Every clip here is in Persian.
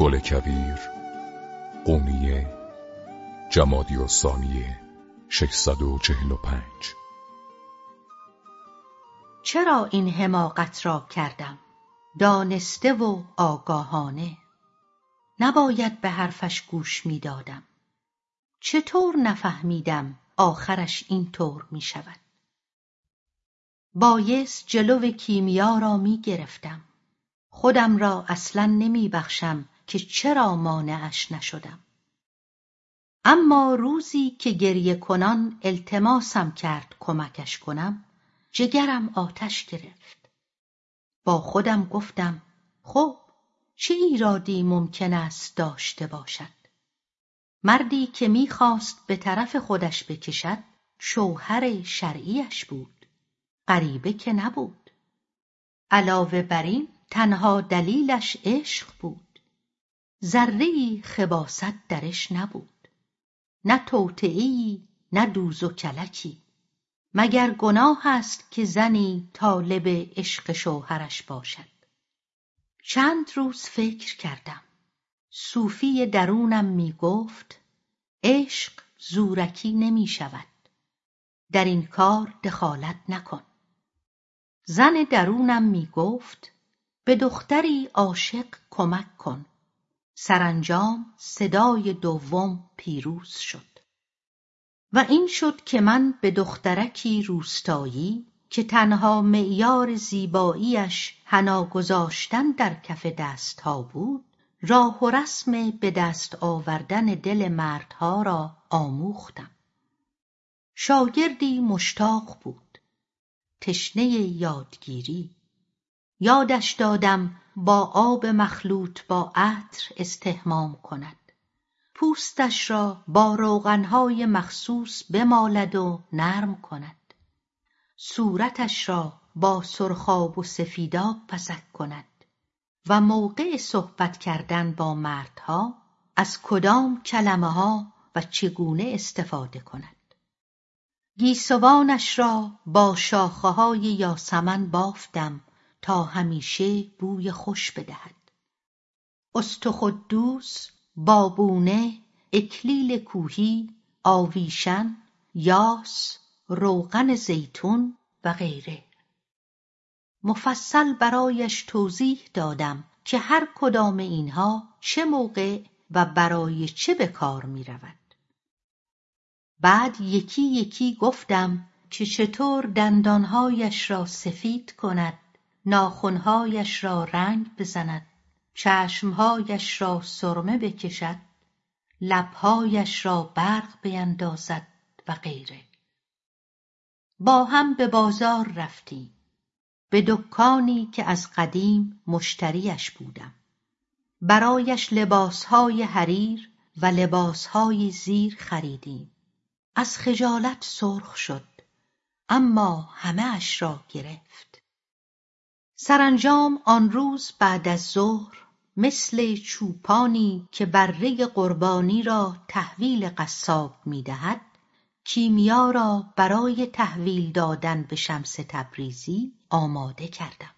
گل کویر قونیه جمادی و ثانیه 645 چرا این حماقت را کردم؟ دانسته و آگاهانه. نباید به حرفش گوش می‌دادم. چطور نفهمیدم آخرش این طور می شود بایست جلو کیمیا را می گرفتم خودم را اصلا نمی بخشم که چرا مانعش نشدم. اما روزی که گریه کنان التماسم کرد کمکش کنم جگرم آتش گرفت. با خودم گفتم خب چه ایرادی ممکن است داشته باشد؟ مردی که می‌خواست به طرف خودش بکشد شوهر شرعیش بود. غریبه که نبود. علاوه بر این تنها دلیلش عشق بود. ذره خباست درش نبود. نه توطئهای نه دوز و کلکی. مگر گناه است که زنی طالب عشق شوهرش باشد. چند روز فکر کردم. صوفی درونم می گفت عشق زورکی نمی شود. در این کار دخالت نکن. زن درونم می گفت به دختری عاشق کمک کن. سرانجام صدای دوم پیروز شد. و این شد که من به دخترکی روستایی که تنها معیار زیباییش حنا گذاشتن در کف دستها بود راه و رسم به دست آوردن دل مردها را آموختم. شاگردی مشتاق بود. تشنه یادگیری. یادش دادم با آب مخلوط با عطر استحمام کند. پوستش را با روغنهای مخصوص بمالد و نرم کند. صورتش را با سرخاب و سفیداب پزک کند. و موقع صحبت کردن با مردها از کدام کلمهها و چگونه استفاده کند. گیسوانش را با شاخههای یاسمن بافتم تا همیشه بوی خوش بدهد استخدوس بابونه اکلیل کوهی آویشن یاس روغن زیتون و غیره مفصل برایش توضیح دادم که هر کدام اینها چه موقع و برای چه به کار می رود. بعد یکی یکی گفتم که چطور دندانهایش را سفید کند ناخنهایش را رنگ بزند چشمهایش را سرمه بکشد لبهایش را برق بیندازد و غیره. با هم به بازار رفتیم به دکانی که از قدیم مشتریش بودم. برایش لباسهای حریر و لباسهای زیر خریدیم. از خجالت سرخ شد اما همه اش را گرفت. سرانجام آن روز بعد از ظهر مثل چوپانی که بره قربانی را تحویل قصاب می‌دهد کیمیا را برای تحویل دادن به شمس تبریزی آماده کردم.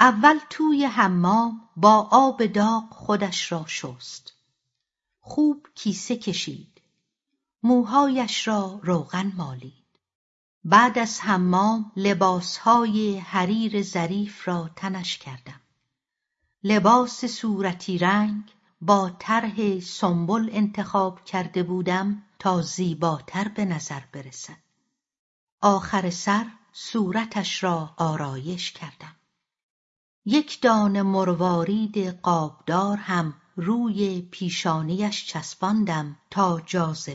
اول توی حمام با آب داغ خودش را شست. خوب کیسه کشید. موهایش را روغن مالید. بعد از حمام لباسهای حریر ظریف را تنش کردم. لباس صورتی رنگ با طرح سنبل انتخاب کرده بودم تا زیباتر به نظر برسد. آخر سر صورتش را آرایش کردم. یک دانه مروارید قابدار هم روی پیشانیش چسباندم تا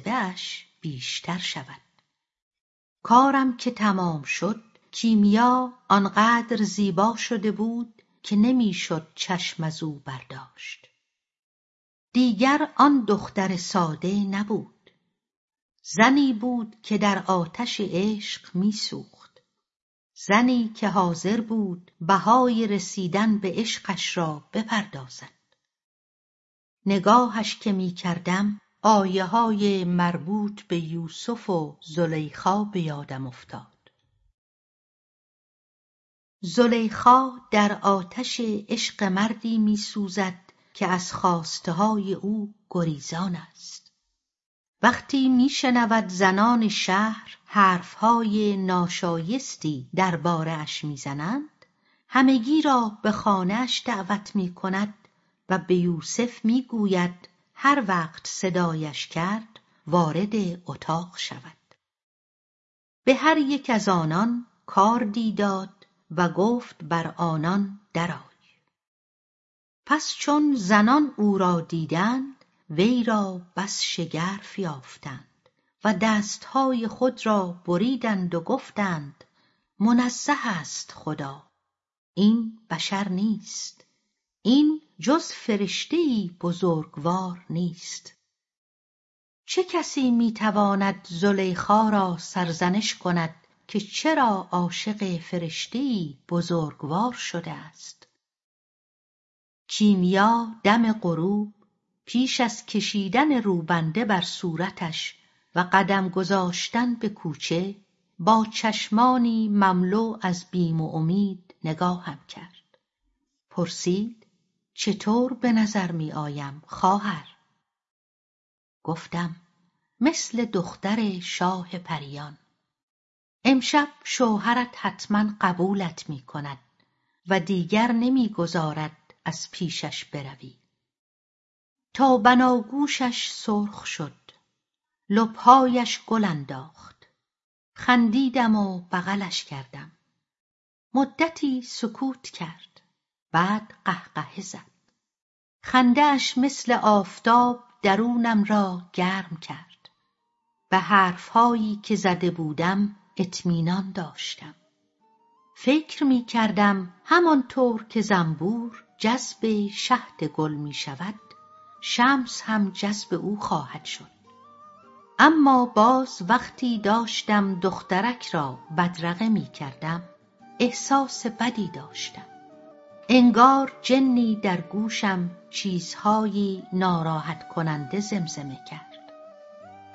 اش بیشتر شود. کارم که تمام شد کیمیا آنقدر زیبا شده بود که نمی‌شد چشم از او برداشت. دیگر آن دختر ساده نبود. زنی بود که در آتش عشق میسوخت. زنی که حاضر بود بهای رسیدن به عشقش را بپردازد. نگاهش که می‌کردم آیه های مربوط به یوسف و زلیخا به یادم افتاد. زلیخا در آتش عشق مردی میسوزد که از خواسته های او گریزان است. وقتی میشنود زنان شهر حرفهای ناشایستی اش می‌زنند همگی را به خانهاش دعوت می کند و به یوسف می‌گوید هر وقت صدایش کرد وارد اتاق شود. به هر یک از آنان کاردی داد و گفت بر آنان درآی. پس چون زنان او را دیدند وی را بس شگرف یافتند و دستهای خود را بریدند و گفتند منزه است خدا. این بشر نیست. این جز فرشتهای بزرگوار نیست. چه کسی می‌تواند زلیخا را سرزنش کند که چرا عاشق فرشتهای بزرگوار شده است؟ کیمیا دم غروب پیش از کشیدن روبنده بر صورتش و قدم گذاشتن به کوچه با چشمانی مملو از بیم و امید نگاهم کرد. پرسید چطور به نظر می آیم خواهر؟ گفتم مثل دختر شاه پریان. امشب شوهرت حتما قبولت می کند و دیگر نمی‌گذارد از پیشش بروی. تا بناگوشش سرخ شد لبهایش گل انداخت. خندیدم و بغلش کردم. مدتی سکوت کرد. بعد قهقهه زد. خندهاش مثل آفتاب درونم را گرم کرد. به حرفهایی که زده بودم اطمینان داشتم. فکر می کردم همانطور که زنبور جذب شهد گل می شود شمس هم جذب او خواهد شد. اما باز وقتی داشتم دخترک را بدرقه می کردم احساس بدی داشتم. انگار جنی در گوشم چیزهایی ناراحت کننده زمزمه کرد.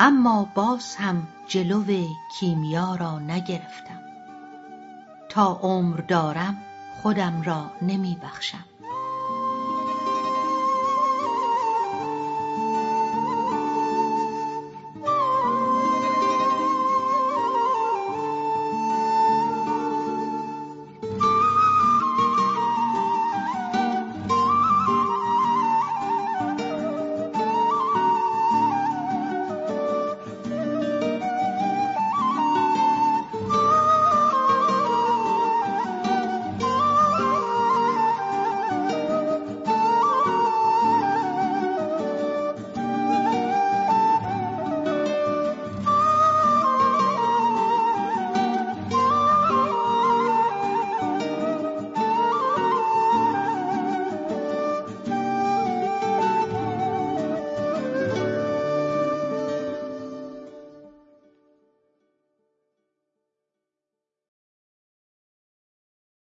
اما باز هم جلو کیمیا را نگرفتم. تا عمر دارم خودم را نمی بخشم